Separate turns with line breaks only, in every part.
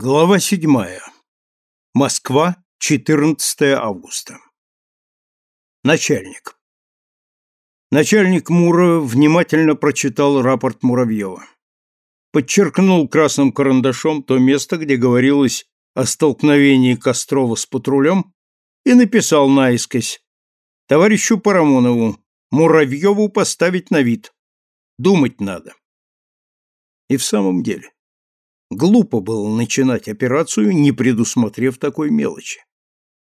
Глава седьмая. Москва, 14 августа. Начальник. Начальник Мура внимательно прочитал рапорт Муравьева. Подчеркнул красным карандашом то место, где говорилось о столкновении Кострова с патрулем, и написал наискось «Товарищу Парамонову, Муравьеву поставить на вид. Думать надо». И в самом деле, Глупо было начинать операцию, не предусмотрев такой мелочи.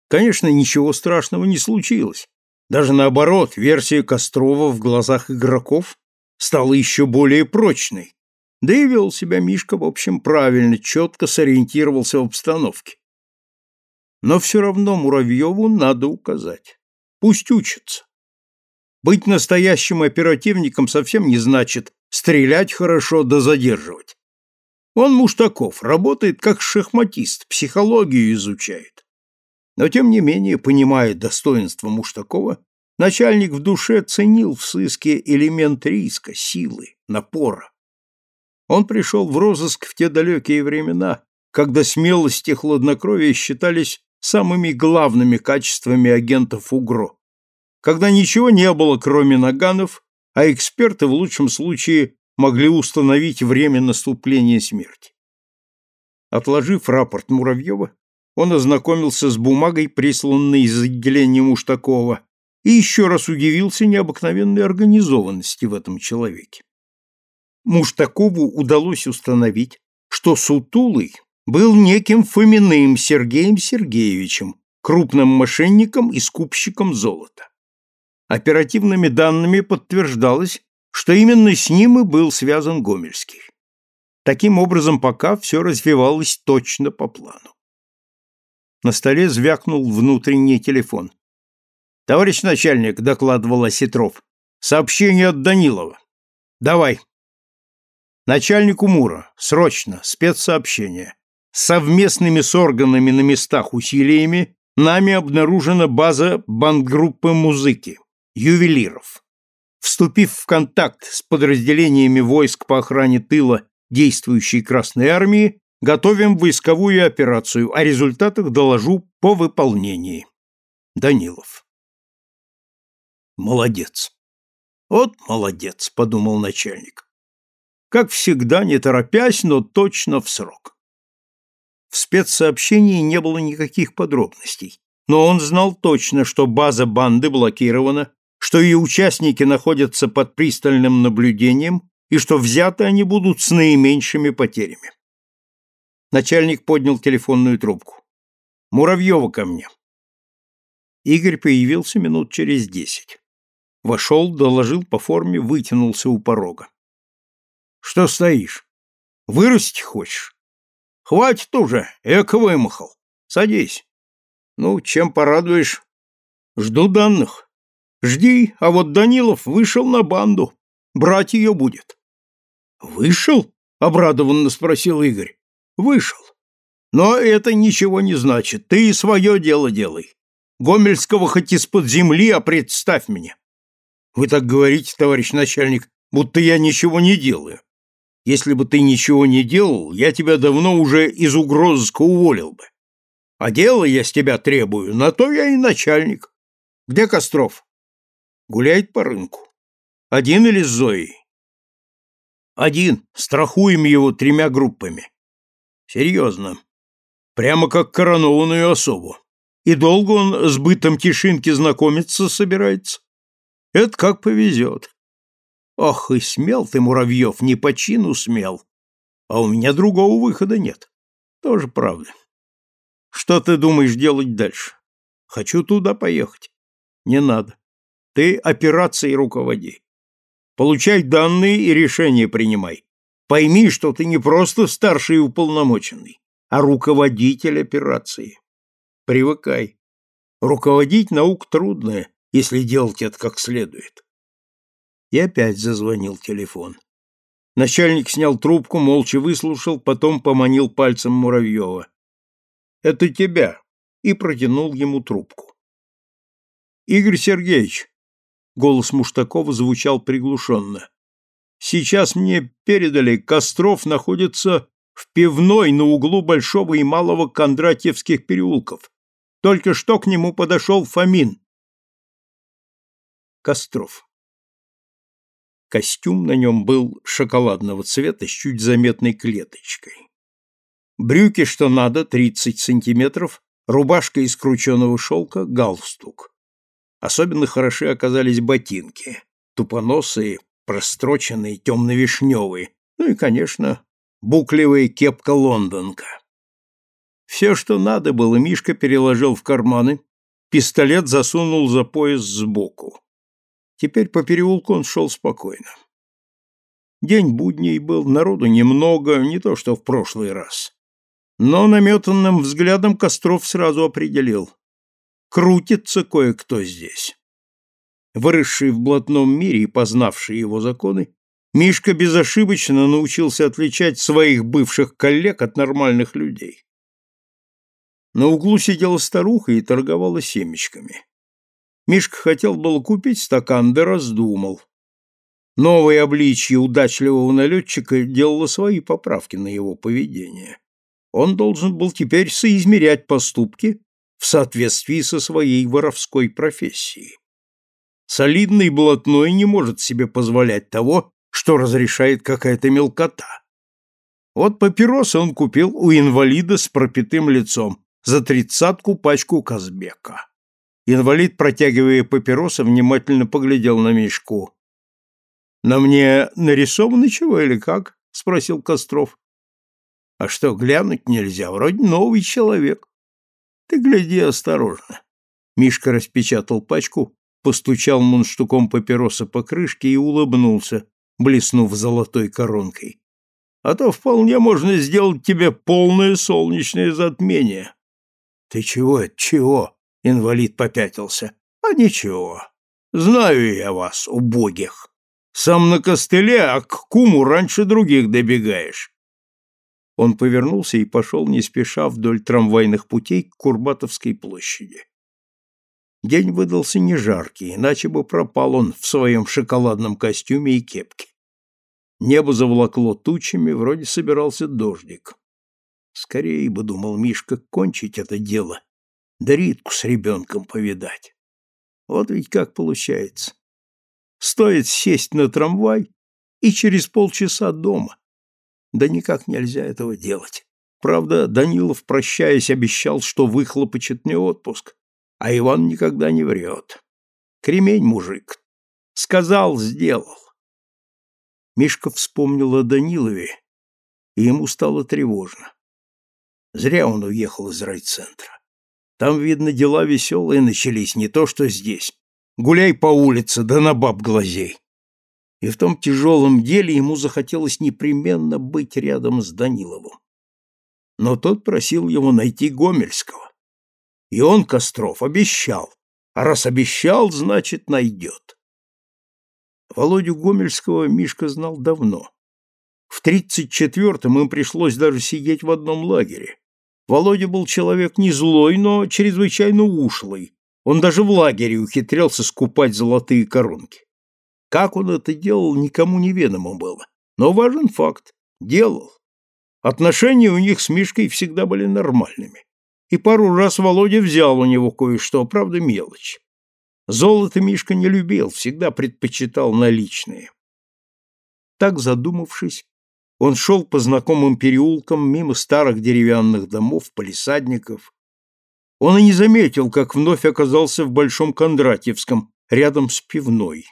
Конечно, ничего страшного не случилось. Даже наоборот, версия Кострова в глазах игроков стала еще более прочной. Да и вел себя Мишка, в общем, правильно, четко сориентировался в обстановке. Но все равно Муравьеву надо указать. Пусть учится. Быть настоящим оперативником совсем не значит стрелять хорошо да задерживать. Он Муштаков, работает как шахматист, психологию изучает. Но, тем не менее, понимая достоинство Муштакова, начальник в душе ценил в сыске элемент риска, силы, напора. Он пришел в розыск в те далекие времена, когда смелость и хладнокровие считались самыми главными качествами агентов УГРО, когда ничего не было, кроме наганов, а эксперты в лучшем случае могли установить время наступления смерти. Отложив рапорт Муравьева, он ознакомился с бумагой, присланной из отделения Муштакова, и еще раз удивился необыкновенной организованности в этом человеке. Муштакову удалось установить, что Сутулый был неким Фоминым Сергеем Сергеевичем, крупным мошенником и скупщиком золота. Оперативными данными подтверждалось, что именно с ним и был связан Гомельский. Таким образом, пока все развивалось точно по плану. На столе звякнул внутренний телефон. «Товарищ начальник», — докладывал Осетров, — «сообщение от Данилова. Давай». Начальнику Мура, срочно, спецсообщение. Совместными с органами на местах усилиями нами обнаружена база бандгруппы музыки, ювелиров. Вступив в контакт с подразделениями войск по охране тыла действующей Красной Армии, готовим войсковую операцию, о результатах доложу по выполнении. Данилов. Молодец. Вот молодец, подумал начальник. Как всегда, не торопясь, но точно в срок. В спецсообщении не было никаких подробностей, но он знал точно, что база банды блокирована что ее участники находятся под пристальным наблюдением и что взяты они будут с наименьшими потерями. Начальник поднял телефонную трубку. «Муравьева ко мне». Игорь появился минут через десять. Вошел, доложил по форме, вытянулся у порога. «Что стоишь? Вырасти хочешь? Хватит уже, эко вымахал. Садись. Ну, чем порадуешь? Жду данных. Жди, а вот Данилов вышел на банду. Брать ее будет. Вышел? Обрадованно спросил Игорь. Вышел. Но это ничего не значит. Ты свое дело делай. Гомельского хоть из-под земли, а представь мне. Вы так говорите, товарищ начальник, будто я ничего не делаю. Если бы ты ничего не делал, я тебя давно уже из угрозыска уволил бы. А дело я с тебя требую, на то я и начальник. Где Костров? Гуляет по рынку. Один или с Зоей? Один. Страхуем его тремя группами. Серьезно. Прямо как коронованную особу. И долго он с бытом Тишинки знакомиться собирается? Это как повезет. Ох, и смел ты, Муравьев, не по чину смел. А у меня другого выхода нет. Тоже правда. Что ты думаешь делать дальше? Хочу туда поехать. Не надо. Ты операцией руководи. Получай данные и решения принимай. Пойми, что ты не просто старший уполномоченный, а руководитель операции. Привыкай. Руководить наук трудное, если делать это как следует. И опять зазвонил телефон. Начальник снял трубку, молча выслушал, потом поманил пальцем Муравьева. «Это тебя!» и протянул ему трубку. «Игорь Сергеевич, Голос Муштакова звучал приглушенно. «Сейчас мне передали, Костров находится В пивной на углу Большого и Малого Кондратьевских переулков. Только что к нему подошел Фомин. Костров. Костюм на нем был шоколадного цвета с чуть заметной клеточкой. Брюки, что надо, 30 сантиметров, рубашка из крученого шелка, галстук. Особенно хороши оказались ботинки, тупоносые, простроченные, темно-вишневые, ну и, конечно, буклевая кепка-лондонка. Все, что надо было, Мишка переложил в карманы, пистолет засунул за пояс сбоку. Теперь по переулку он шел спокойно. День будний был, народу немного, не то что в прошлый раз. Но наметанным взглядом Костров сразу определил. Крутится кое-кто здесь. Выросший в блатном мире и познавший его законы, Мишка безошибочно научился отличать своих бывших коллег от нормальных людей. На углу сидела старуха и торговала семечками. Мишка хотел было купить стакан, да раздумал. Новое обличье удачливого налетчика делало свои поправки на его поведение. Он должен был теперь соизмерять поступки в соответствии со своей воровской профессией. Солидный блатной не может себе позволять того, что разрешает какая-то мелкота. Вот папиросы он купил у инвалида с пропитым лицом за тридцатку пачку Казбека. Инвалид, протягивая папиросы, внимательно поглядел на Мишку. «На мне нарисовано чего или как?» — спросил Костров. «А что, глянуть нельзя? Вроде новый человек». «Ты гляди осторожно». Мишка распечатал пачку, постучал мундштуком папироса по крышке и улыбнулся, блеснув золотой коронкой. «А то вполне можно сделать тебе полное солнечное затмение». «Ты чего, чего?» Инвалид попятился. А ничего. Знаю я вас, убогих. Сам на костыле, а к куму раньше других добегаешь. Он повернулся и пошел не спеша вдоль трамвайных путей к Курбатовской площади. День выдался не жаркий, иначе бы пропал он в своем шоколадном костюме и кепке. Небо заволокло тучами, вроде собирался дождик. Скорее бы, думал Мишка, кончить это дело да Ритку с ребенком повидать. Вот ведь как получается. Стоит сесть на трамвай и через полчаса дома. Да никак нельзя этого делать. Правда, Данилов, прощаясь, обещал, что выхлопочет мне отпуск, а Иван никогда не врет. Кремень мужик. Сказал, сделал. Мишка вспомнил о Данилове, и ему стало тревожно. Зря он уехал из райцентра. Там, видно, дела веселые начались, не то что здесь. Гуляй по улице, да на баб глазей. И в том тяжелом деле ему захотелось непременно быть рядом с Даниловым. Но тот просил его найти Гомельского. И он, Костров, обещал. А раз обещал, значит, найдет. Володю Гомельского Мишка знал давно. В тридцать четвертом им пришлось даже сидеть в одном лагере. Володя был человек не злой, но чрезвычайно ушлый. Он даже в лагере ухитрялся скупать золотые коронки. Как он это делал, никому неведомо было. Но важен факт – делал. Отношения у них с Мишкой всегда были нормальными. И пару раз Володя взял у него кое-что, правда, мелочь. Золото Мишка не любил, всегда предпочитал наличные. Так, задумавшись, он шел по знакомым переулкам мимо старых деревянных домов, полисадников. Он и не заметил, как вновь оказался в Большом Кондратьевском, рядом с пивной.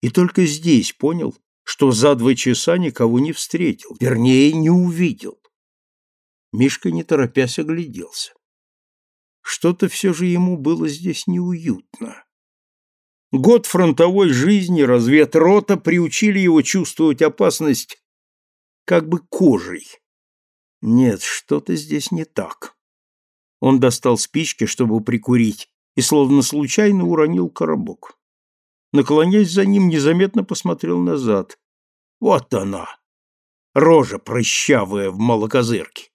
И только здесь понял, что за два часа никого не встретил, вернее, не увидел. Мишка, не торопясь, огляделся. Что-то все же ему было здесь неуютно. Год фронтовой жизни разведрота приучили его чувствовать опасность как бы кожей. Нет, что-то здесь не так. Он достал спички, чтобы прикурить, и словно случайно уронил коробок. Наклонясь за ним, незаметно посмотрел назад. Вот она, рожа прыщавая в малокозырке.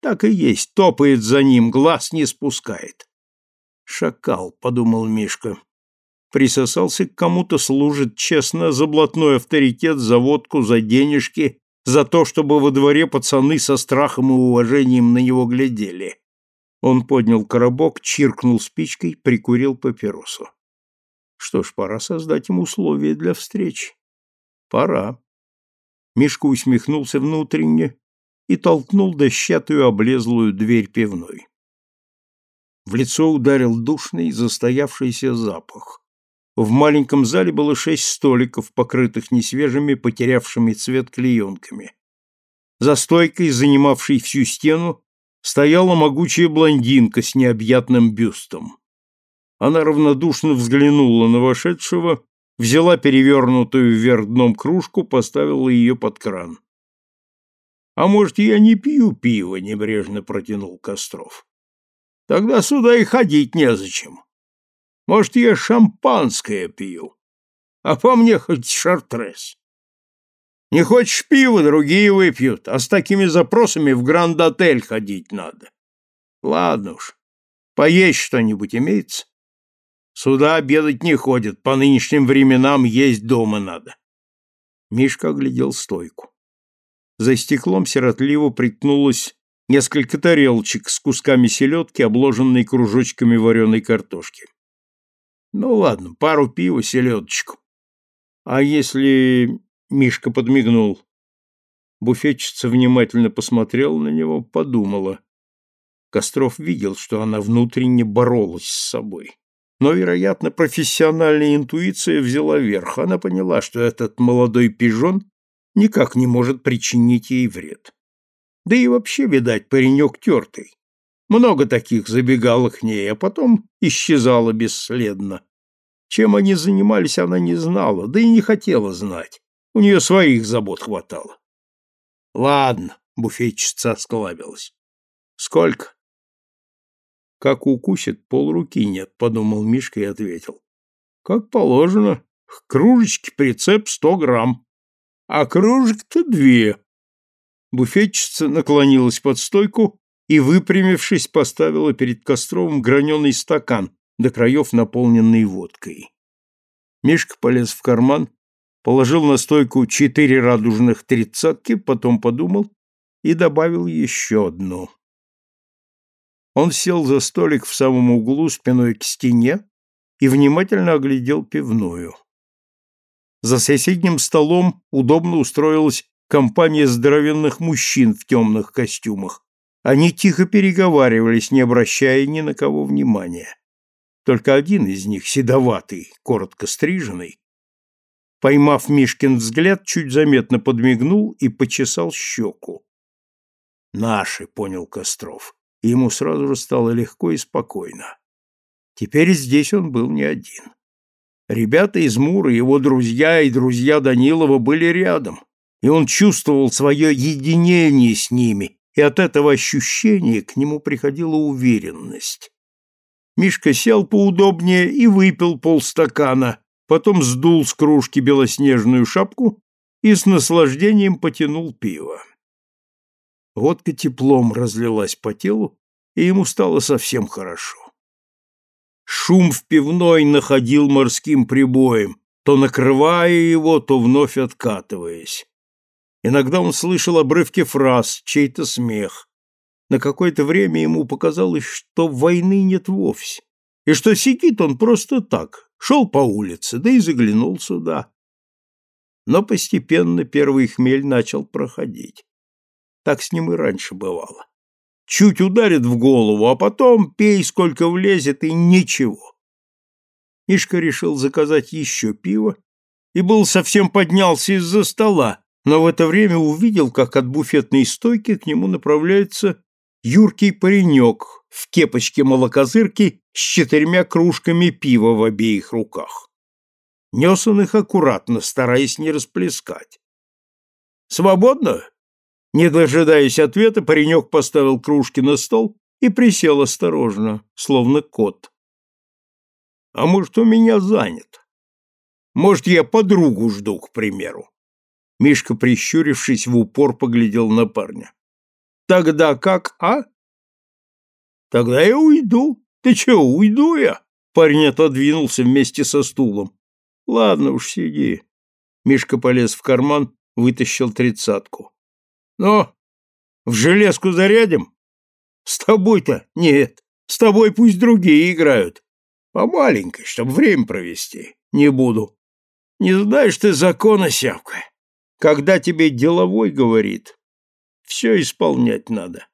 Так и есть, топает за ним, глаз не спускает. «Шакал», — подумал Мишка. Присосался к кому-то, служит честно за блатной авторитет, за водку, за денежки, за то, чтобы во дворе пацаны со страхом и уважением на него глядели. Он поднял коробок, чиркнул спичкой, прикурил папиросу. Что ж, пора создать им условия для встречи. Пора. Мишка усмехнулся внутренне и толкнул дощатую облезлую дверь пивной. В лицо ударил душный, застоявшийся запах. В маленьком зале было шесть столиков, покрытых несвежими, потерявшими цвет клеенками. За стойкой, занимавшей всю стену, стояла могучая блондинка с необъятным бюстом. Она равнодушно взглянула на вошедшего, взяла перевернутую вверх дном кружку, поставила ее под кран. — А может, я не пью пиво? — небрежно протянул Костров. — Тогда сюда и ходить незачем. Может, я шампанское пью, а по мне хоть шартрес. Не хочешь пива, другие выпьют, а с такими запросами в Гранд-отель ходить надо. Ладно уж, поесть что-нибудь имеется? Сюда обедать не ходят, по нынешним временам есть дома надо. Мишка оглядел стойку. За стеклом сиротливо приткнулось несколько тарелочек с кусками селедки, обложенной кружочками вареной картошки. Ну ладно, пару пива, селедочку. А если... Мишка подмигнул. Буфетчица внимательно посмотрела на него, подумала. Костров видел, что она внутренне боролась с собой. Но, вероятно, профессиональная интуиция взяла верх. Она поняла, что этот молодой пижон никак не может причинить ей вред. Да и вообще, видать, паренек тертый. Много таких забегало к ней, а потом исчезало бесследно. Чем они занимались, она не знала, да и не хотела знать. У нее своих забот хватало. — Ладно, — буфетчица осклабилась. — Сколько? Как укусит, полруки нет, подумал Мишка и ответил. Как положено, к кружечке прицеп сто грамм, а кружек-то две. Буфетчица наклонилась под стойку и, выпрямившись, поставила перед Костровым граненый стакан, до краев наполненный водкой. Мишка полез в карман, положил на стойку четыре радужных тридцатки, потом подумал и добавил еще одну. Он сел за столик в самом углу спиной к стене и внимательно оглядел пивную. За соседним столом удобно устроилась компания здоровенных мужчин в темных костюмах. Они тихо переговаривались, не обращая ни на кого внимания. Только один из них, седоватый, коротко стриженный, поймав Мишкин взгляд, чуть заметно подмигнул и почесал щеку. «Наши», — понял Костров и ему сразу же стало легко и спокойно. Теперь здесь он был не один. Ребята из Мура, его друзья и друзья Данилова были рядом, и он чувствовал свое единение с ними, и от этого ощущения к нему приходила уверенность. Мишка сел поудобнее и выпил полстакана, потом сдул с кружки белоснежную шапку и с наслаждением потянул пиво. Водка теплом разлилась по телу, и ему стало совсем хорошо. Шум в пивной находил морским прибоем, то накрывая его, то вновь откатываясь. Иногда он слышал обрывки фраз, чей-то смех. На какое-то время ему показалось, что войны нет вовсе, и что сидит он просто так, шел по улице, да и заглянул сюда. Но постепенно первый хмель начал проходить. Так с ним и раньше бывало. Чуть ударит в голову, а потом пей сколько влезет и ничего. Мишка решил заказать еще пиво и был совсем поднялся из-за стола, но в это время увидел, как от буфетной стойки к нему направляется юркий паренек в кепочке молокозырки с четырьмя кружками пива в обеих руках. Нес он их аккуратно, стараясь не расплескать. «Свободно?» Не дожидаясь ответа, паренек поставил кружки на стол и присел осторожно, словно кот. «А может, у меня занят? Может, я подругу жду, к примеру?» Мишка, прищурившись, в упор поглядел на парня. «Тогда как, а?» «Тогда я уйду. Ты че, уйду я?» Парень отодвинулся вместе со стулом. «Ладно уж, сиди». Мишка полез в карман, вытащил тридцатку. Ну, в железку зарядим? С тобой-то нет. С тобой пусть другие играют. По маленькой, чтобы время провести. Не буду. Не знаешь ты закона, Сявка. Когда тебе деловой говорит, все исполнять надо.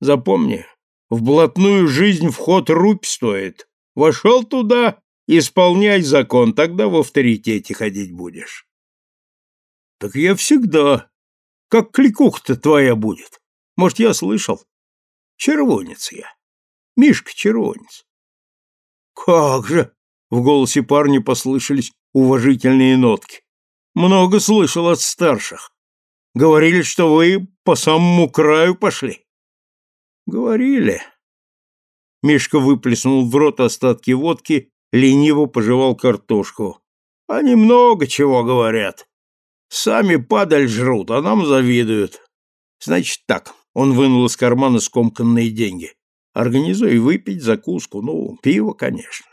Запомни, в блатную жизнь вход рубь стоит. Вошел туда, исполняй закон, тогда в авторитете ходить будешь. Так я всегда. Как кликуха-то твоя будет. Может, я слышал? Червонец я. Мишка Червонец. Как же! В голосе парня послышались уважительные нотки. Много слышал от старших. Говорили, что вы по самому краю пошли. Говорили. Мишка выплеснул в рот остатки водки, лениво пожевал картошку. Они много чего говорят. Сами падаль жрут, а нам завидуют. Значит так, он вынул из кармана скомканные деньги. Организуй выпить закуску, ну, пиво, конечно.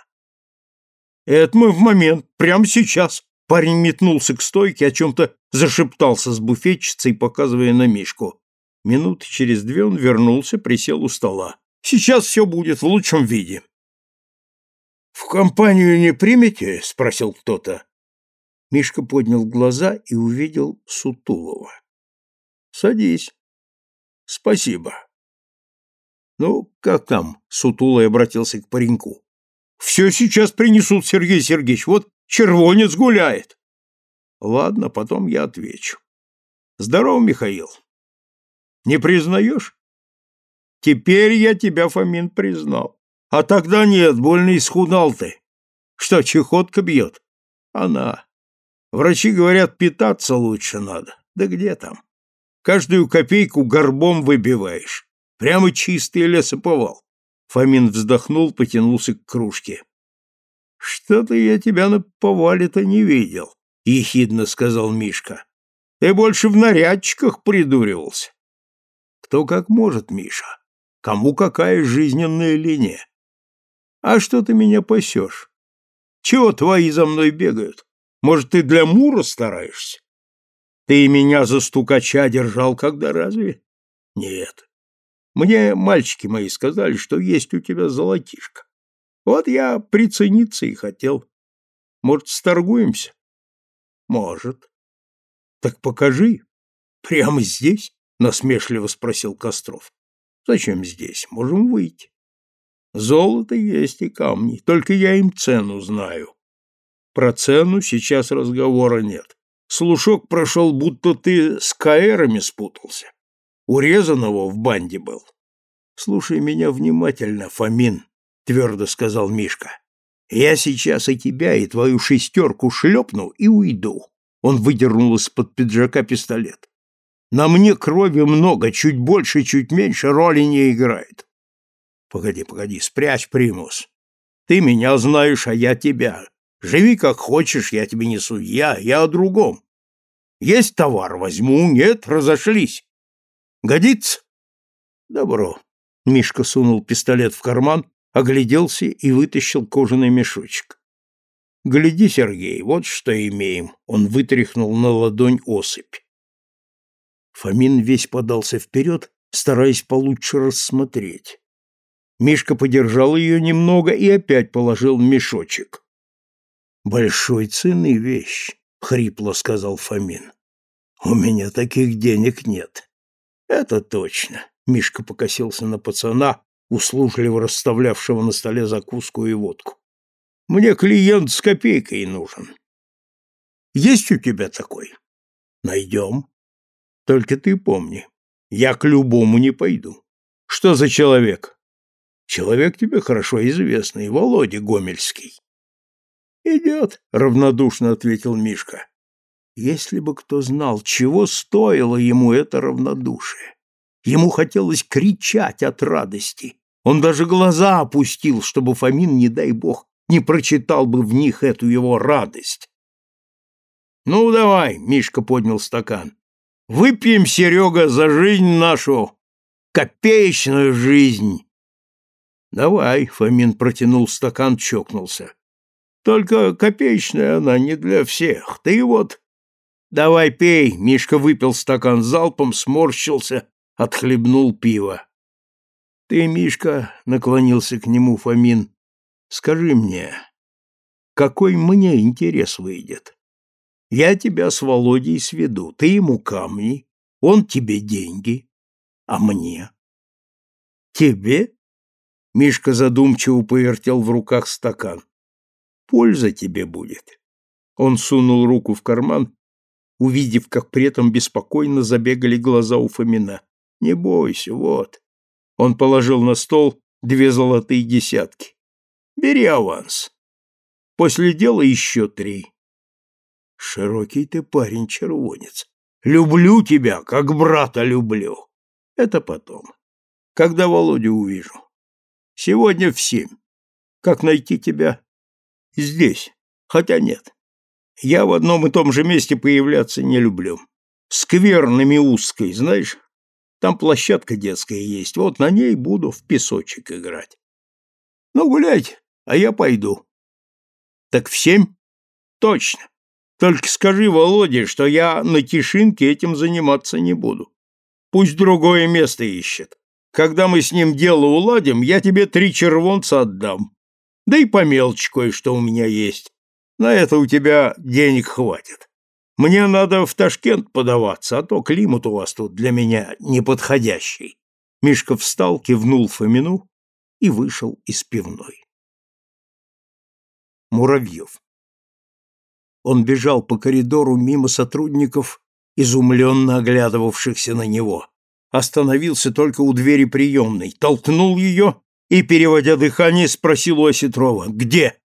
Это мы в момент, прямо сейчас. Парень метнулся к стойке, о чем-то зашептался с буфетчицей, показывая на Мишку. Минуты через две он вернулся, присел у стола. «Сейчас все будет в лучшем виде». «В компанию не примете?» — спросил кто-то. Мишка поднял глаза и увидел Сутулова. «Садись». «Спасибо». «Ну, как там?» — Сутулый обратился к пареньку. «Все сейчас принесут, Сергей Сергеевич. Вот червонец гуляет». «Ладно, потом я отвечу». «Здорово, Михаил». Не признаешь? Теперь я тебя, Фомин, признал. А тогда нет, больно исхудал ты. Что, чехотка бьет? Она. Врачи говорят, питаться лучше надо. Да где там? Каждую копейку горбом выбиваешь. Прямо чистый лесоповал. Фомин вздохнул, потянулся к кружке. Что-то я тебя на повале-то не видел, ехидно сказал Мишка. Ты больше в нарядчиках придуривался. Кто как может, Миша. Кому какая жизненная линия. А что ты меня пасешь? Чего твои за мной бегают? Может, ты для Мура стараешься? Ты меня за стукача держал когда разве? Нет. Мне мальчики мои сказали, что есть у тебя золотишко. Вот я прицениться и хотел. Может, сторгуемся? Может. Так покажи. Прямо здесь? насмешливо спросил Костров. Зачем здесь? Можем выйти. Золото есть и камни, только я им цену знаю. Про цену сейчас разговора нет. Слушок прошел, будто ты с каэрами спутался. Урезанного в банде был. Слушай меня внимательно, Фомин, твердо сказал Мишка. Я сейчас и тебя, и твою шестерку шлепну и уйду. Он выдернул из-под пиджака пистолет. На мне крови много, чуть больше, чуть меньше роли не играет. Погоди, погоди, спрячь примус. Ты меня знаешь, а я тебя. Живи как хочешь, я тебе не судья, я о другом. Есть товар, возьму, нет, разошлись. Годится? Добро. Мишка сунул пистолет в карман, огляделся и вытащил кожаный мешочек. Гляди, Сергей, вот что имеем. Он вытряхнул на ладонь осыпь. Фомин весь подался вперед, стараясь получше рассмотреть. Мишка подержал ее немного и опять положил мешочек. «Большой цены вещь», — хрипло сказал Фомин. «У меня таких денег нет». «Это точно», — Мишка покосился на пацана, услужливо расставлявшего на столе закуску и водку. «Мне клиент с копейкой нужен». «Есть у тебя такой?» «Найдем», только ты помни, я к любому не пойду. Что за человек? Человек тебе хорошо известный, Володя Гомельский. Идет, равнодушно ответил Мишка. Если бы кто знал, чего стоило ему это равнодушие. Ему хотелось кричать от радости. Он даже глаза опустил, чтобы Фомин, не дай бог, не прочитал бы в них эту его радость. «Ну, давай», — Мишка поднял стакан. Выпьем, Серега, за жизнь нашу, копеечную жизнь. Давай, Фомин протянул стакан, чокнулся. Только копеечная она не для всех. Ты вот Давай пей, Мишка выпил стакан залпом, сморщился, отхлебнул пиво. Ты, Мишка, наклонился к нему Фомин, скажи мне, какой мне интерес выйдет? Я тебя с Володей сведу, ты ему камни, он тебе деньги, а мне? Тебе? Мишка задумчиво повертел в руках стакан. Польза тебе будет. Он сунул руку в карман, увидев, как при этом беспокойно забегали глаза у Фомина. Не бойся, вот. Он положил на стол две золотые десятки. Бери аванс. После дела еще три. Широкий ты парень, червонец. Люблю тебя, как брата люблю. Это потом. Когда Володю увижу. Сегодня в семь. Как найти тебя? Здесь. Хотя нет. Я в одном и том же месте появляться не люблю. Сквер на знаешь? Там площадка детская есть. Вот на ней буду в песочек играть. Ну, гулять, а я пойду. Так в семь? Точно. Только скажи Володе, что я на Тишинке этим заниматься не буду. Пусть другое место ищет. Когда мы с ним дело уладим, я тебе три червонца отдам. Да и по мелочи кое-что у меня есть. На это у тебя денег хватит. Мне надо в Ташкент подаваться, а то климат у вас тут для меня неподходящий. Мишка встал, кивнул Фомину и вышел из пивной. Муравьев. Он бежал по коридору мимо сотрудников, изумленно оглядывавшихся на него остановился только у двери приемной, толкнул ее и, переводя дыхание, спросил у Осетрова, «Где?»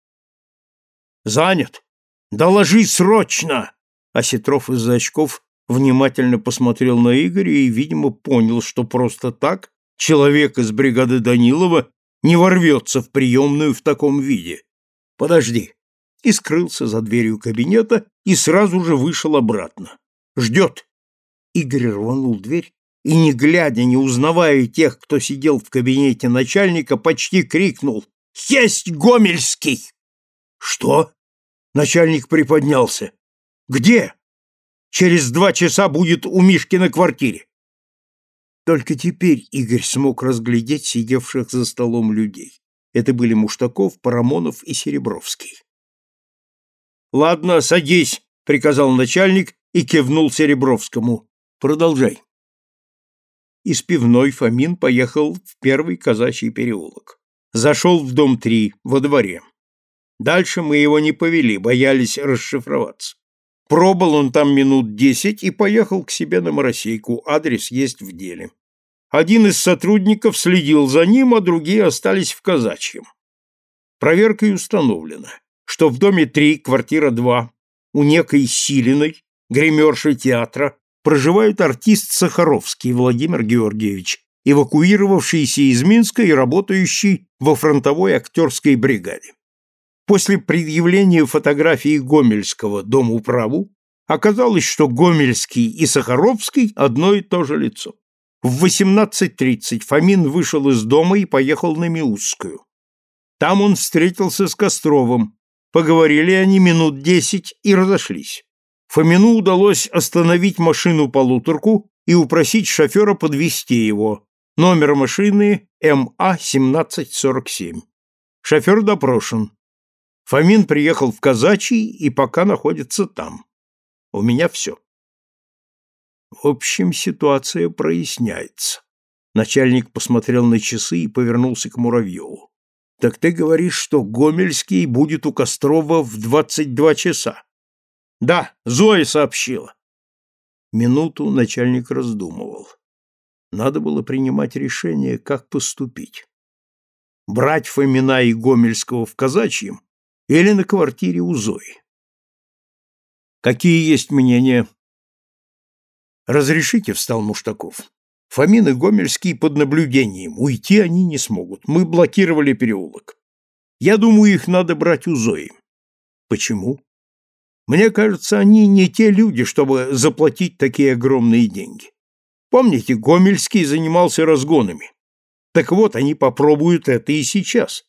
«Занят. Доложи срочно!» Осетров из-за очков внимательно посмотрел на Игоря и, видимо, понял, что просто так человек из бригады Данилова не ворвется в приемную в таком виде. «Подожди!» И скрылся за дверью кабинета и сразу же вышел обратно. «Ждет!» Игорь рванул дверь и, не глядя, не узнавая тех, кто сидел в кабинете начальника, почти крикнул «Есть Гомельский!» «Что?» Начальник приподнялся. «Где?» «Через два часа будет у Мишки на квартире». Только теперь Игорь смог разглядеть сидевших за столом людей. Это были Муштаков, Парамонов и Серебровский. «Ладно, садись», — приказал начальник и кивнул Серебровскому. «Продолжай». Из пивной Фомин поехал в первый казачий переулок. Зашел в дом 3, во дворе. Дальше мы его не повели, боялись расшифроваться. Пробыл он там минут десять и поехал к себе на Моросейку, адрес есть в деле. Один из сотрудников следил за ним, а другие остались в казачьем. Проверкой установлено, что в доме 3, квартира 2, у некой Силиной, гримерши театра, проживает артист Сахаровский Владимир Георгиевич, эвакуировавшийся из Минска и работающий во фронтовой актерской бригаде. После предъявления фотографии Гомельского Дому праву оказалось, что Гомельский и Сахаровский одно и то же лицо. В 18.30 Фомин вышел из дома и поехал на Миусскую. Там он встретился с Костровым, поговорили они минут десять и разошлись. Фомину удалось остановить машину-полуторку и упросить шофера подвести его. Номер машины МА-1747. Шофер допрошен. Фомин приехал в Казачий и пока находится там. У меня все. В общем, ситуация проясняется. Начальник посмотрел на часы и повернулся к Муравьеву. Так ты говоришь, что Гомельский будет у Кострова в двадцать два часа? Да, Зоя сообщила. Минуту начальник раздумывал. Надо было принимать решение, как поступить. Брать Фомина и Гомельского в казачьем или на квартире у Зои. Какие есть мнения? Разрешите, встал Муштаков. Фомин и Гомельский под наблюдением. Уйти они не смогут. Мы блокировали переулок. Я думаю, их надо брать у Зои. Почему? Мне кажется, они не те люди, чтобы заплатить такие огромные деньги. Помните, Гомельский занимался разгонами. Так вот, они попробуют это и сейчас.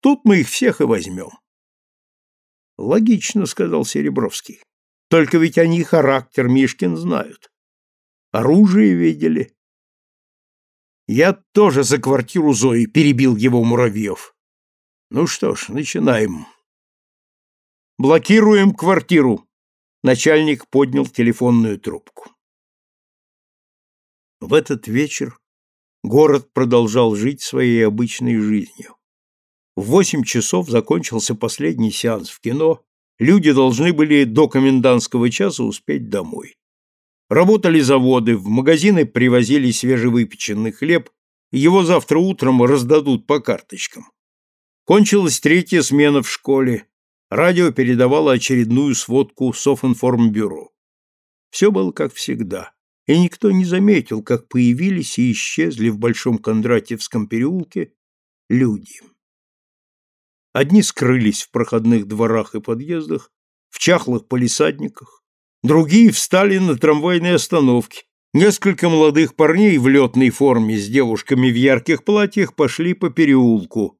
Тут мы их всех и возьмем. Логично, сказал Серебровский. Только ведь они характер Мишкин знают. Оружие видели. Я тоже за квартиру Зои перебил его Муравьев. Ну что ж, начинаем. Блокируем квартиру. Начальник поднял телефонную трубку. В этот вечер город продолжал жить своей обычной жизнью. В восемь часов закончился последний сеанс в кино, люди должны были до комендантского часа успеть домой. Работали заводы, в магазины привозили свежевыпеченный хлеб, его завтра утром раздадут по карточкам. Кончилась третья смена в школе, радио передавало очередную сводку Софинформбюро. Все было как всегда, и никто не заметил, как появились и исчезли в Большом Кондратьевском переулке люди. Одни скрылись в проходных дворах и подъездах, в чахлых полисадниках, другие встали на трамвайной остановке. Несколько молодых парней в летной форме с девушками в ярких платьях пошли по переулку.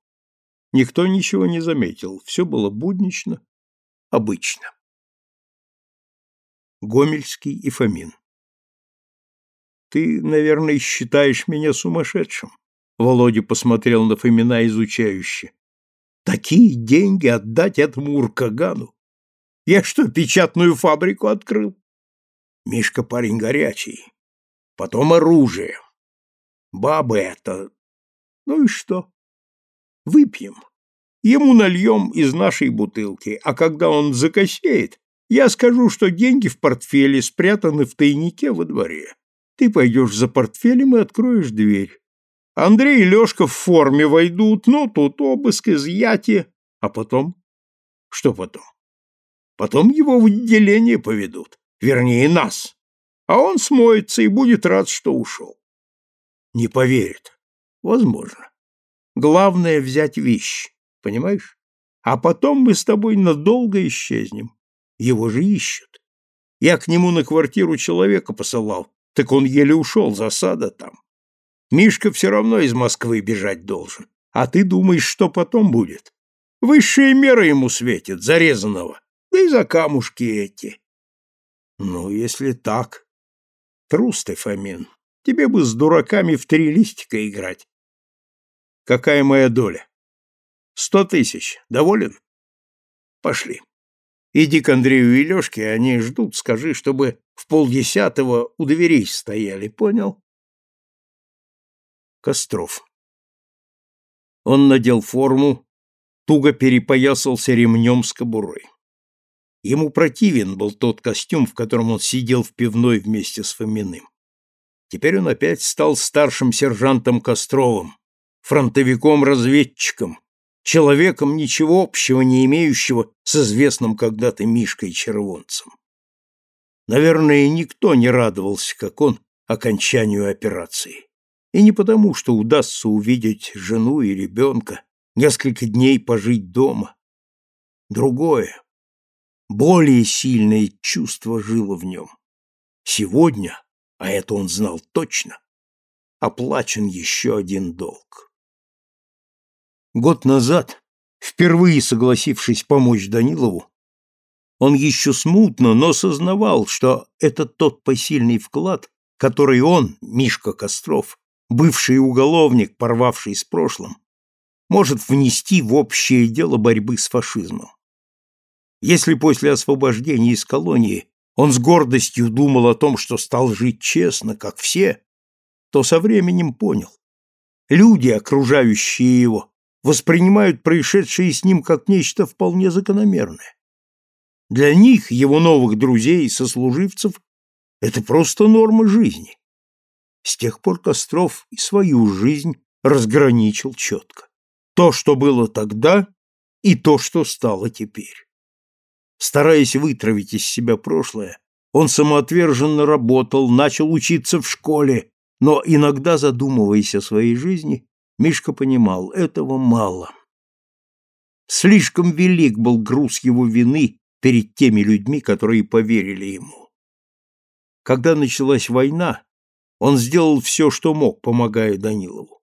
Никто ничего не заметил, все было буднично, обычно. Гомельский и Фомин «Ты, наверное, считаешь меня сумасшедшим?» Володя посмотрел на Фомина изучающе. «Такие деньги отдать этому уркагану? Я что, печатную фабрику открыл? Мишка парень горячий. Потом оружие. Бабы это... Ну и что? Выпьем. Ему нальем из нашей бутылки, а когда он закосеет, я скажу, что деньги в портфеле спрятаны в тайнике во дворе. Ты пойдешь за портфелем и откроешь дверь. Андрей и Лешка в форме войдут, ну, тут обыск, изъятие. А потом? Что потом? Потом его в отделение поведут, вернее, нас. А он смоется и будет рад, что ушел. Не поверит. Возможно. Главное — взять вещь, понимаешь? А потом мы с тобой надолго исчезнем. Его же ищут. Я к нему на квартиру человека посылал, так он еле ушел, засада там. Мишка все равно из Москвы бежать должен. А ты думаешь, что потом будет? Высшие меры ему светят, зарезанного да и за камушки эти. Ну, если так. Трус ты, Фомин, тебе бы с дураками в три листика играть. Какая моя доля? Сто тысяч. Доволен? Пошли. Иди к Андрею и Лешке, они ждут, скажи, чтобы в полдесятого у дверей стояли, понял? Костров. Он надел форму, туго перепоясался ремнем с кобурой. Ему противен был тот костюм, в котором он сидел в пивной вместе с Фоминым. Теперь он опять стал старшим сержантом Костровым, фронтовиком-разведчиком, человеком, ничего общего не имеющего с известным когда-то Мишкой Червонцем. Наверное, никто не радовался, как он, окончанию операции. И не потому, что удастся увидеть жену и ребенка, несколько дней пожить дома. Другое, более сильное чувство жило в нем. Сегодня, а это он знал точно, оплачен еще один долг. Год назад, впервые согласившись помочь Данилову, он еще смутно, но сознавал, что это тот посильный вклад, который он, Мишка Костров, бывший уголовник, порвавший с прошлым, может внести в общее дело борьбы с фашизмом. Если после освобождения из колонии он с гордостью думал о том, что стал жить честно, как все, то со временем понял. Люди, окружающие его, воспринимают происшедшее с ним как нечто вполне закономерное. Для них, его новых друзей и сослуживцев, это просто норма жизни. С тех пор Костров и свою жизнь разграничил четко. То, что было тогда, и то, что стало теперь. Стараясь вытравить из себя прошлое, он самоотверженно работал, начал учиться в школе, но иногда, задумываясь о своей жизни, Мишка понимал, этого мало. Слишком велик был груз его вины перед теми людьми, которые поверили ему. Когда началась война, он сделал все, что мог, помогая Данилову.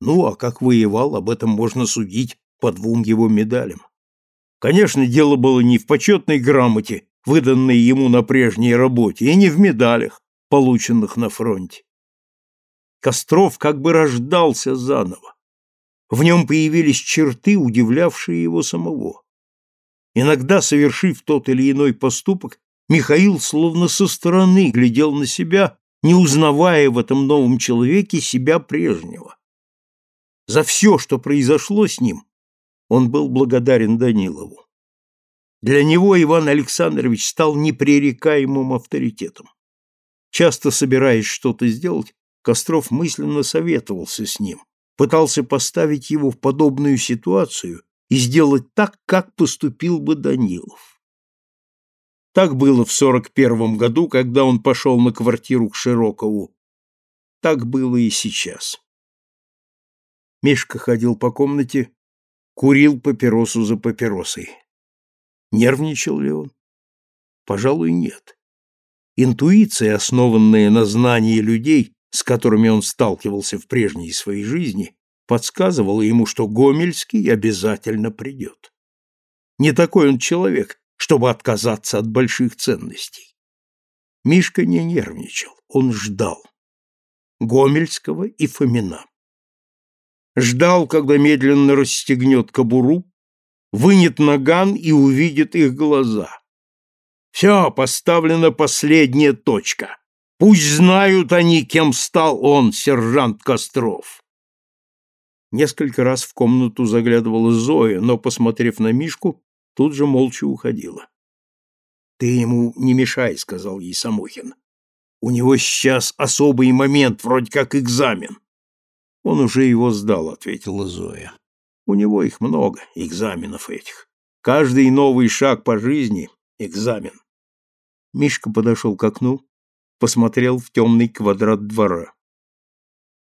Ну, а как воевал, об этом можно судить по двум его медалям. Конечно, дело было не в почетной грамоте выданной ему на прежней работе, и не в медалях, полученных на фронте. Костров как бы рождался заново. В нем появились черты, удивлявшие его самого. Иногда, совершив тот или иной поступок, Михаил словно со стороны глядел на себя, не узнавая в этом новом человеке себя прежнего. За все, что произошло с ним, он был благодарен Данилову. Для него Иван Александрович стал непререкаемым авторитетом. Часто собираясь что-то сделать, Костров мысленно советовался с ним, пытался поставить его в подобную ситуацию и сделать так, как поступил бы Данилов. Так было в сорок первом году, когда он пошел на квартиру к Широкову. Так было и сейчас. Мишка ходил по комнате, курил папиросу за папиросой. Нервничал ли он? Пожалуй, нет. Интуиция, основанная на знании людей, с которыми он сталкивался в прежней своей жизни, подсказывала ему, что Гомельский обязательно придет. Не такой он человек, чтобы отказаться от больших ценностей. Мишка не нервничал, он ждал. Гомельского и Фомина. Ждал, когда медленно расстегнет кобуру, вынет наган и увидит их глаза. Все, поставлена последняя точка. Пусть знают они, кем стал он, сержант Костров. Несколько раз в комнату заглядывала Зоя, но, посмотрев на Мишку, тут же молча уходила. «Ты ему не мешай», — сказал ей Самохин. «У него сейчас особый момент, вроде как экзамен». «Он уже его сдал», — ответила Зоя. У него их много, экзаменов этих. Каждый новый шаг по жизни — экзамен. Мишка подошел к окну, посмотрел в темный квадрат двора.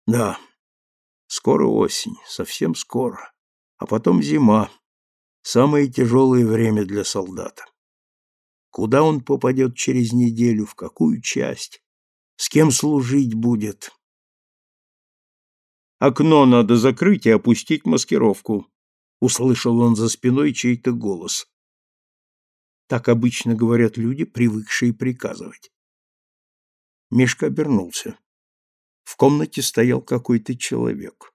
Да, скоро осень, совсем скоро. А потом зима. Самое тяжелое время для солдата. Куда он попадет через неделю, в какую часть, с кем служить будет, Окно надо закрыть и опустить маскировку. Услышал он за спиной чей-то голос. Так обычно говорят люди, привыкшие приказывать. Мишка обернулся. В комнате стоял какой-то человек.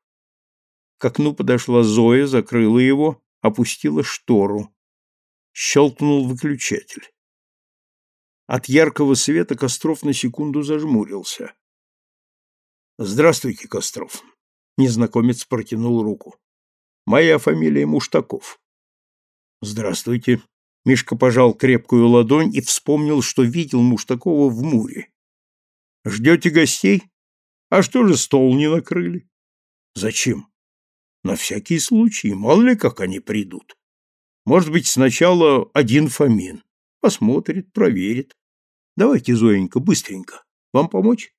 К окну подошла Зоя, закрыла его, опустила штору. Щелкнул выключатель. От яркого света Костров на секунду зажмурился. «Здравствуйте, Костров», Незнакомец протянул руку. Моя фамилия Муштаков. Здравствуйте. Мишка пожал крепкую ладонь и вспомнил, что видел Муштакова в Муре. Ждете гостей? А что же стол не накрыли? Зачем? На всякий случай, мало ли как они придут. Может быть, сначала один Фомин. Посмотрит, проверит. Давайте, Зоенька, быстренько. Вам помочь?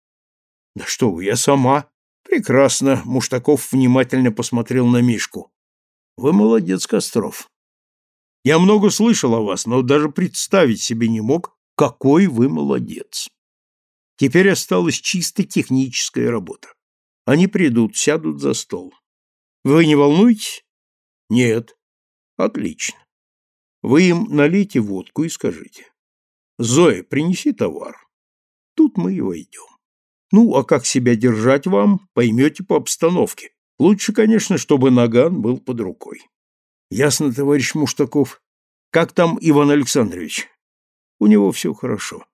Да что вы, я сама. Прекрасно, Муштаков внимательно посмотрел на Мишку. Вы молодец, Костров. Я много слышал о вас, но даже представить себе не мог, какой вы молодец. Теперь осталась чисто техническая работа. Они придут, сядут за стол. Вы не волнуетесь? Нет. Отлично. Вы им налейте водку и скажите. Зоя, принеси товар. Тут мы и войдем. Ну, а как себя держать вам, поймете по обстановке. Лучше, конечно, чтобы наган был под рукой. Ясно, товарищ Муштаков. Как там Иван Александрович? У него все хорошо.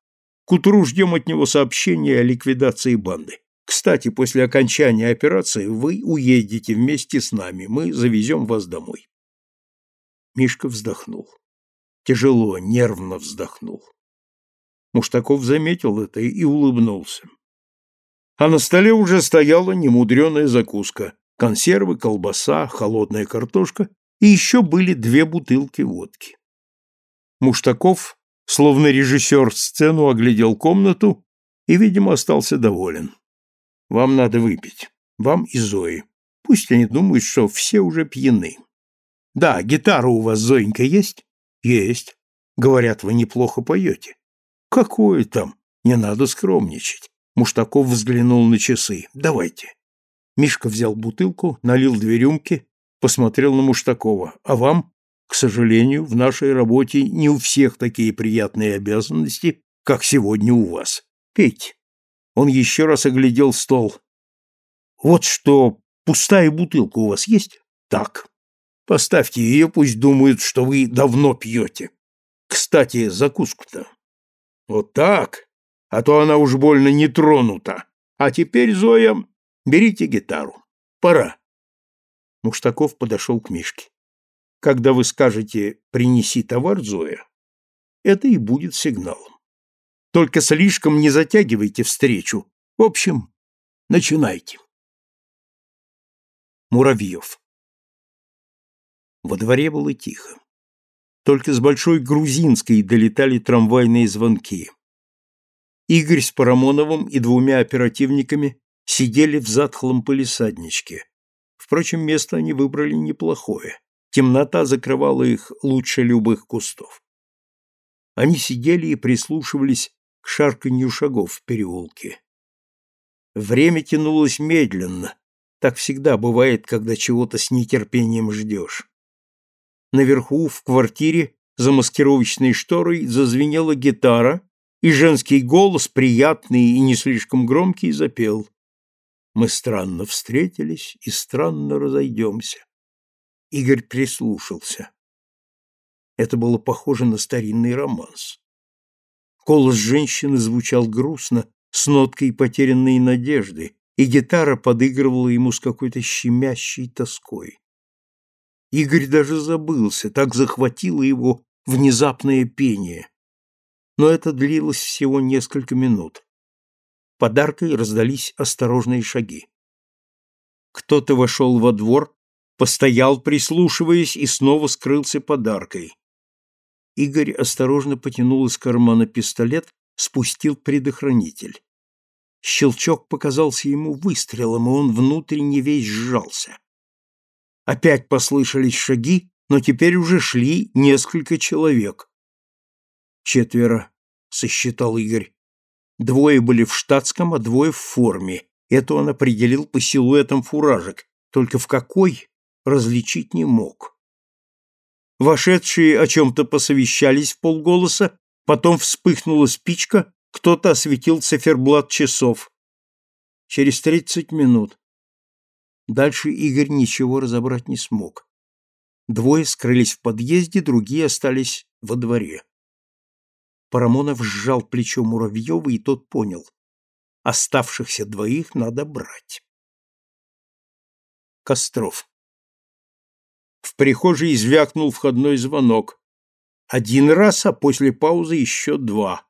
К утру ждем от него сообщения о ликвидации банды. Кстати, после окончания операции вы уедете вместе с нами. Мы завезем вас домой. Мишка вздохнул. Тяжело, нервно вздохнул. Муштаков заметил это и улыбнулся а на столе уже стояла немудреная закуска, консервы, колбаса, холодная картошка и еще были две бутылки водки. Муштаков, словно режиссер сцену, оглядел комнату и, видимо, остался доволен. «Вам надо выпить. Вам и Зои. Пусть они думают, что все уже пьяны. Да, гитара у вас, Зоенька, есть? Есть. Говорят, вы неплохо поете. Какое там? Не надо скромничать. Муштаков взглянул на часы. «Давайте». Мишка взял бутылку, налил две рюмки, посмотрел на Муштакова. «А вам?» К сожалению, в нашей работе не у всех такие приятные обязанности, как сегодня у вас. Петь. Он еще раз оглядел стол. Вот что, пустая бутылка у вас есть? Так. Поставьте ее, пусть думают, что вы давно пьете. Кстати, закуску-то. Вот так, а то она уж больно не тронута. А теперь, Зоя, берите гитару. Пора. Муштаков подошел к Мишке. Когда вы скажете «принеси товар, Зоя», это и будет сигналом. Только слишком не затягивайте встречу. В общем, начинайте. Муравьев. Во дворе было тихо. Только с Большой Грузинской долетали трамвайные звонки. Игорь с Парамоновым и двумя оперативниками сидели в затхлом полисадничке. Впрочем, место они выбрали неплохое. Темнота закрывала их лучше любых кустов. Они сидели и прислушивались к шарканью шагов в переулке. Время тянулось медленно, так всегда бывает, когда чего-то с нетерпением ждешь. Наверху, в квартире, за маскировочной шторой, зазвенела гитара, и женский голос, приятный и не слишком громкий, запел. Мы странно встретились и странно разойдемся. Игорь прислушался. Это было похоже на старинный романс. Голос женщины звучал грустно, с ноткой потерянной надежды, и гитара подыгрывала ему с какой-то щемящей тоской. Игорь даже забылся, так захватило его внезапное пение. Но это длилось всего несколько минут. Подаркой раздались осторожные шаги. Кто-то вошел во двор, постоял, прислушиваясь, и снова скрылся подаркой. Игорь осторожно потянул из кармана пистолет, спустил предохранитель. Щелчок показался ему выстрелом, и он внутренне весь сжался. Опять послышались шаги, но теперь уже шли несколько человек. Четверо, сосчитал Игорь. Двое были в штатском, а двое в форме. Это он определил по силуэтам фуражек, только в какой различить не мог. Вошедшие о чем-то посовещались в полголоса, потом вспыхнула спичка, кто-то осветил циферблат часов. Через тридцать минут. Дальше Игорь ничего разобрать не смог. Двое скрылись в подъезде, другие остались во дворе. Парамонов сжал плечо Муравьева, и тот понял. Оставшихся двоих надо брать. Костров. В прихожей звякнул входной звонок. Один раз, а после паузы еще два.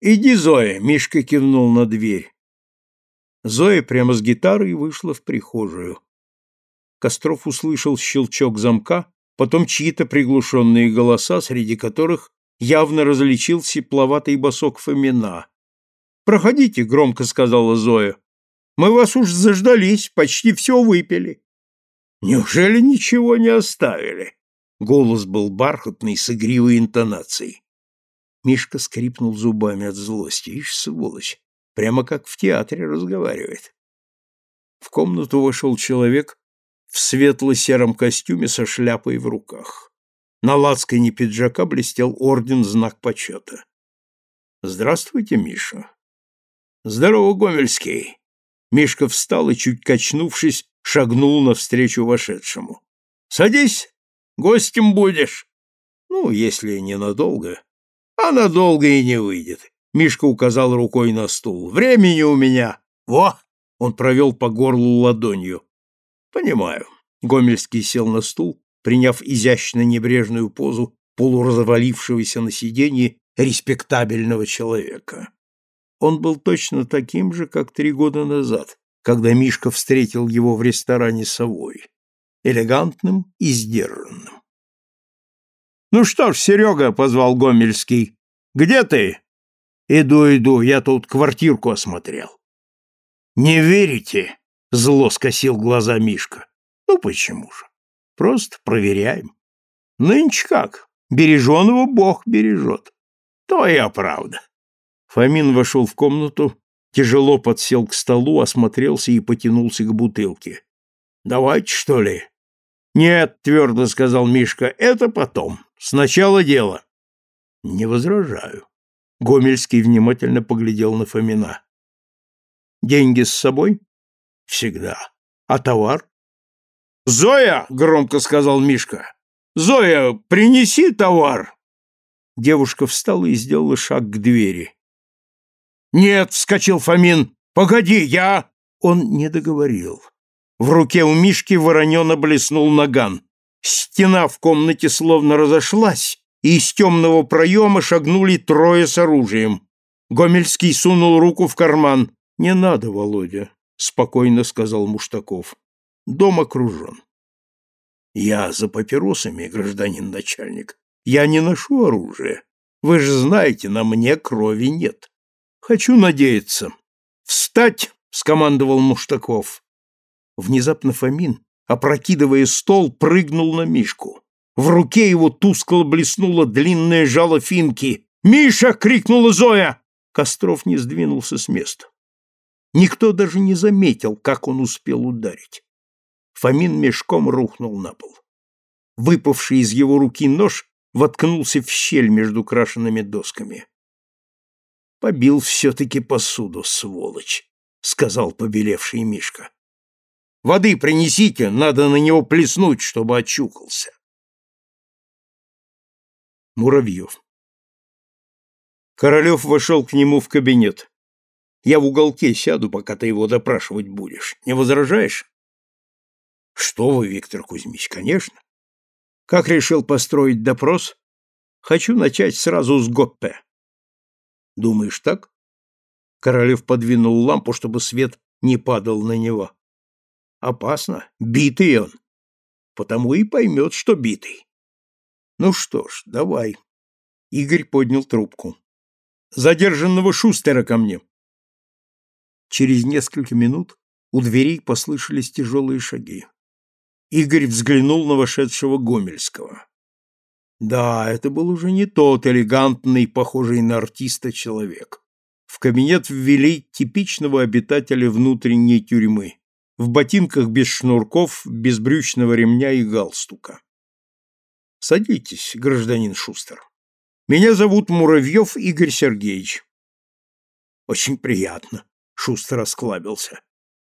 «Иди, Зоя!» — Мишка кивнул на дверь. Зоя прямо с гитарой вышла в прихожую. Костров услышал щелчок замка, потом чьи-то приглушенные голоса, среди которых явно различил сепловатый босок Фомина. «Проходите», — громко сказала Зоя. «Мы вас уж заждались, почти все выпили». Неужели ничего не оставили? Голос был бархатный, с игривой интонацией. Мишка скрипнул зубами от злости. Ишь, сволочь, прямо как в театре разговаривает. В комнату вошел человек в светло-сером костюме со шляпой в руках. На лацкане пиджака блестел орден знак почета. «Здравствуйте, Миша». «Здорово, Гомельский». Мишка встал и, чуть качнувшись, шагнул навстречу вошедшему. «Садись, гостем будешь». «Ну, если ненадолго». «А надолго и не выйдет». Мишка указал рукой на стул. «Времени у меня». «Во!» — он провел по горлу ладонью. «Понимаю». Гомельский сел на стул, приняв изящно небрежную позу полуразвалившегося на сиденье респектабельного человека. Он был точно таким же, как три года назад, когда Мишка встретил его в ресторане «Совой», элегантным и сдержанным. «Ну что ж, Серега», — позвал Гомельский, — «где ты?» «Иду, иду, я тут квартирку осмотрел». «Не верите?» — зло скосил глаза Мишка. «Ну почему же? Просто проверяем. Нынче как? Береженого Бог бережет. Твоя правда». Фомин вошел в комнату, тяжело подсел к столу, осмотрелся и потянулся к бутылке. «Давайте, что ли?» Нет, твердо сказал Мишка, это потом. Сначала дело. Не возражаю. Гомельский внимательно поглядел на Фомина. Деньги с собой? Всегда. А товар? Зоя, громко сказал Мишка. Зоя, принеси товар. Девушка встала и сделала шаг к двери. Нет, вскочил Фомин. Погоди, я Он не договорил. В руке у Мишки воронено блеснул наган. Стена в комнате словно разошлась, и из темного проема шагнули трое с оружием. Гомельский сунул руку в карман. «Не надо, Володя», — спокойно сказал Муштаков. «Дом окружен». «Я за папиросами, гражданин начальник. Я не ношу оружие. Вы же знаете, на мне крови нет. Хочу надеяться». «Встать!» — скомандовал Муштаков. Внезапно Фомин, опрокидывая стол, прыгнул на Мишку. В руке его тускло блеснуло длинное жало финки. «Миша!» — крикнула Зоя. Костров не сдвинулся с места. Никто даже не заметил, как он успел ударить. Фомин мешком рухнул на пол. Выпавший из его руки нож воткнулся в щель между крашенными досками. «Побил все-таки посуду, сволочь», — сказал побелевший Мишка. «Воды принесите, надо на него плеснуть, чтобы очухался». Муравьев. Королев вошел к нему в кабинет. «Я в уголке сяду, пока ты его допрашивать будешь. Не возражаешь?» «Что вы, Виктор Кузьмич, конечно. Как решил построить допрос? Хочу начать сразу с Гоппе». «Думаешь так?» Королев подвинул лампу, чтобы свет не падал на него. «Опасно. Битый он. Потому и поймет, что битый. Ну что ж, давай. Игорь поднял трубку. Задержанного Шустера ко мне. Через несколько минут у дверей послышались тяжелые шаги. Игорь взглянул на вошедшего Гомельского. Да, это был уже не тот элегантный, похожий на артиста человек. В кабинет ввели типичного обитателя внутренней тюрьмы, в ботинках без шнурков, без брючного ремня и галстука. Садитесь, гражданин Шустер. Меня зовут Муравьев Игорь Сергеевич. Очень приятно, Шустер осклабился.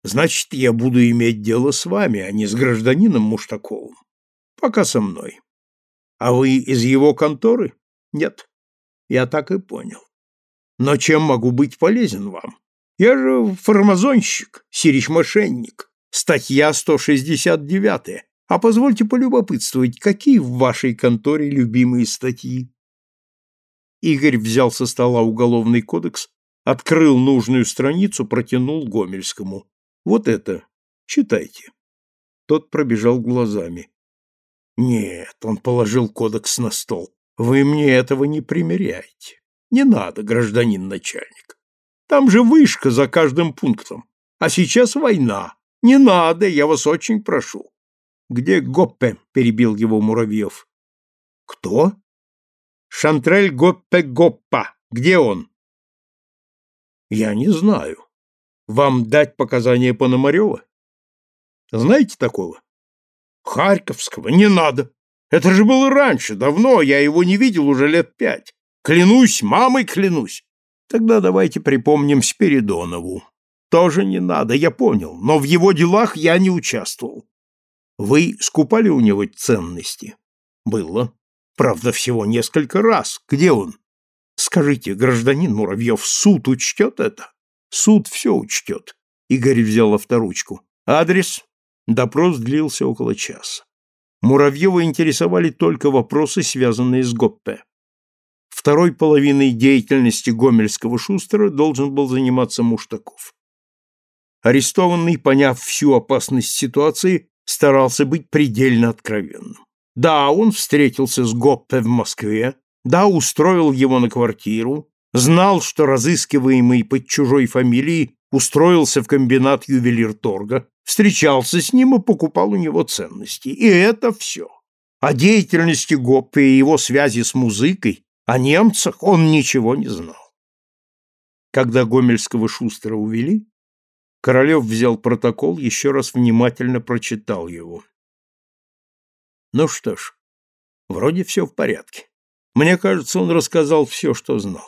Значит, я буду иметь дело с вами, а не с гражданином Муштаковым. Пока со мной. А вы из его конторы? Нет. Я так и понял. Но чем могу быть полезен вам? Я же формазонщик, сирич-мошенник. Статья 169 а позвольте полюбопытствовать, какие в вашей конторе любимые статьи? Игорь взял со стола уголовный кодекс, открыл нужную страницу, протянул Гомельскому. Вот это. Читайте. Тот пробежал глазами. Нет, он положил кодекс на стол. Вы мне этого не примеряете. Не надо, гражданин начальник. Там же вышка за каждым пунктом. А сейчас война. Не надо, я вас очень прошу. Где Гоппе? перебил его Муравьев. Кто? Шантрель Гоппе Гоппа. Где он? Я не знаю. Вам дать показания Пономарева? Знаете такого? Харьковского не надо. Это же было раньше, давно, я его не видел уже лет пять. Клянусь, мамой клянусь. Тогда давайте припомним Спиридонову. Тоже не надо, я понял, но в его делах я не участвовал. Вы скупали у него ценности? Было. Правда, всего несколько раз. Где он? Скажите, гражданин Муравьев, суд учтет это? Суд все учтет. Игорь взял авторучку. Адрес? Допрос длился около часа. Муравьева интересовали только вопросы, связанные с Гоппе. Второй половиной деятельности гомельского шустера должен был заниматься Муштаков. Арестованный, поняв всю опасность ситуации, старался быть предельно откровенным. Да, он встретился с Гоппе в Москве, да, устроил его на квартиру, знал, что разыскиваемый под чужой фамилией устроился в комбинат ювелирторга, встречался с ним и покупал у него ценности. И это все. О деятельности Гоппе и его связи с музыкой, о немцах он ничего не знал. Когда Гомельского Шустера увели, Королев взял протокол, еще раз внимательно прочитал его. Ну что ж, вроде все в порядке. Мне кажется, он рассказал все, что знал.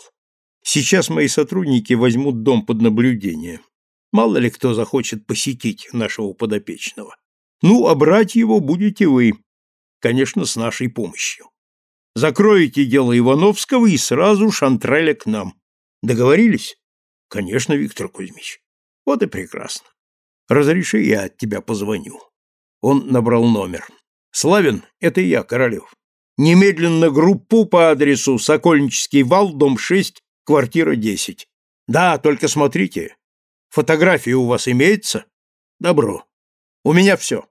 Сейчас мои сотрудники возьмут дом под наблюдение. Мало ли кто захочет посетить нашего подопечного. Ну, а брать его будете вы. Конечно, с нашей помощью. Закроете дело Ивановского и сразу Шантреля к нам. Договорились? Конечно, Виктор Кузьмич. Вот и прекрасно. Разреши, я от тебя позвоню. Он набрал номер. Славин, это я, Королев. Немедленно группу по адресу Сокольнический вал, дом 6, квартира 10. Да, только смотрите. Фотография у вас имеется? Добро. У меня все.